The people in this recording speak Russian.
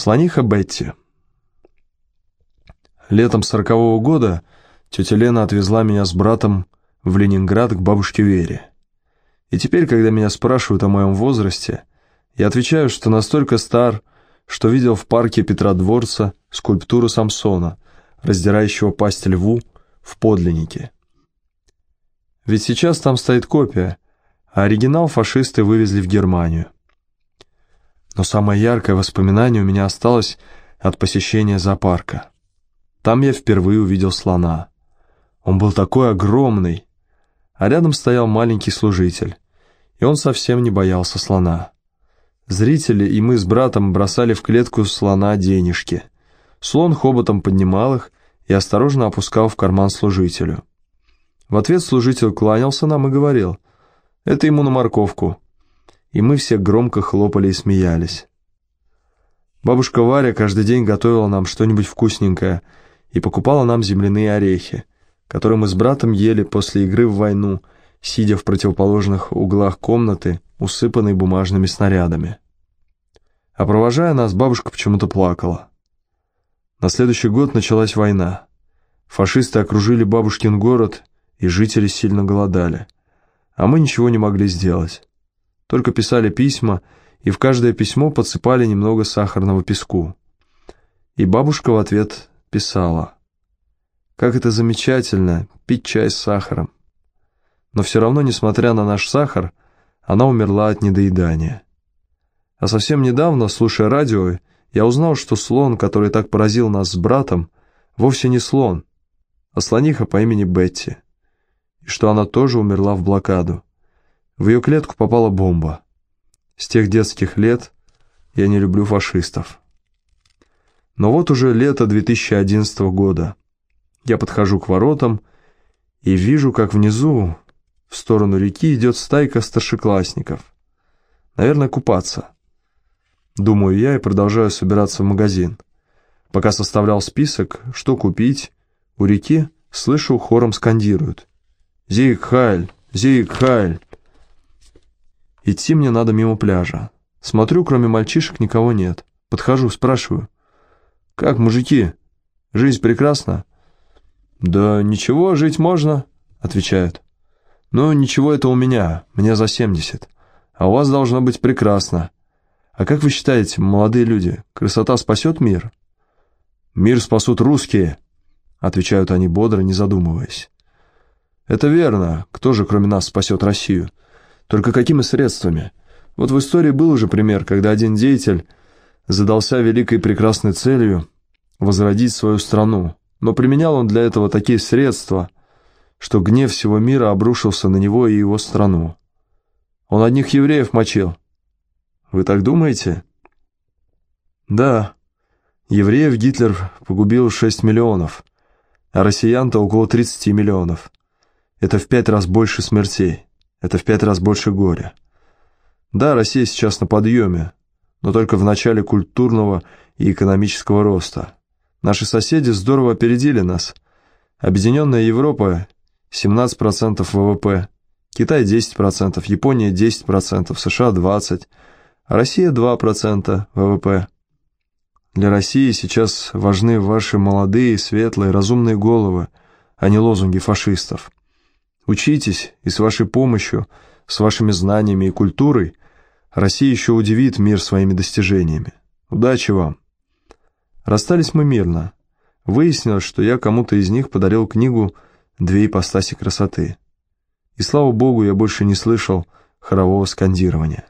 Слониха Бетти. Летом сорокового года тетя Лена отвезла меня с братом в Ленинград к бабушке Вере. И теперь, когда меня спрашивают о моем возрасте, я отвечаю, что настолько стар, что видел в парке Петродворца скульптуру Самсона, раздирающего пасть льву в подлиннике. Ведь сейчас там стоит копия, а оригинал фашисты вывезли в Германию. Но самое яркое воспоминание у меня осталось от посещения зоопарка. Там я впервые увидел слона. Он был такой огромный, а рядом стоял маленький служитель, и он совсем не боялся слона. Зрители и мы с братом бросали в клетку слона денежки. Слон хоботом поднимал их и осторожно опускал в карман служителю. В ответ служитель кланялся нам и говорил, «Это ему на морковку, и мы все громко хлопали и смеялись. Бабушка Варя каждый день готовила нам что-нибудь вкусненькое и покупала нам земляные орехи, которые мы с братом ели после игры в войну, сидя в противоположных углах комнаты, усыпанной бумажными снарядами. А провожая нас, бабушка почему-то плакала. На следующий год началась война. Фашисты окружили бабушкин город, и жители сильно голодали. А мы ничего не могли сделать только писали письма, и в каждое письмо подсыпали немного сахарного песку. И бабушка в ответ писала. «Как это замечательно, пить чай с сахаром». Но все равно, несмотря на наш сахар, она умерла от недоедания. А совсем недавно, слушая радио, я узнал, что слон, который так поразил нас с братом, вовсе не слон, а слониха по имени Бетти, и что она тоже умерла в блокаду. В ее клетку попала бомба. С тех детских лет я не люблю фашистов. Но вот уже лето 2011 года. Я подхожу к воротам и вижу, как внизу, в сторону реки, идет стайка старшеклассников. Наверное, купаться. Думаю я и продолжаю собираться в магазин. Пока составлял список, что купить, у реки, слышу, хором скандируют. «Зиг Хайль! Зиг Хайль!» Идти мне надо мимо пляжа. Смотрю, кроме мальчишек никого нет. Подхожу, спрашиваю. «Как, мужики? Жизнь прекрасна?» «Да ничего, жить можно», — отвечают. «Ну, ничего, это у меня, мне за семьдесят. А у вас должно быть прекрасно. А как вы считаете, молодые люди, красота спасет мир?» «Мир спасут русские», — отвечают они бодро, не задумываясь. «Это верно. Кто же, кроме нас, спасет Россию?» Только какими средствами? Вот в истории был уже пример, когда один деятель задался великой и прекрасной целью возродить свою страну, но применял он для этого такие средства, что гнев всего мира обрушился на него и его страну. Он одних евреев мочил. Вы так думаете? Да. Евреев Гитлер погубил 6 миллионов, а россиян-то около 30 миллионов. Это в пять раз больше смертей. Это в пять раз больше горя. Да, Россия сейчас на подъеме, но только в начале культурного и экономического роста. Наши соседи здорово опередили нас. Объединенная Европа – 17% ВВП, Китай – 10%, Япония – 10%, США – 20%, а Россия – 2% ВВП. Для России сейчас важны ваши молодые, светлые, разумные головы, а не лозунги фашистов. Учитесь, и с вашей помощью, с вашими знаниями и культурой Россия еще удивит мир своими достижениями. Удачи вам. Расстались мы мирно. Выяснилось, что я кому-то из них подарил книгу «Две ипостаси красоты». И слава богу, я больше не слышал хорового скандирования.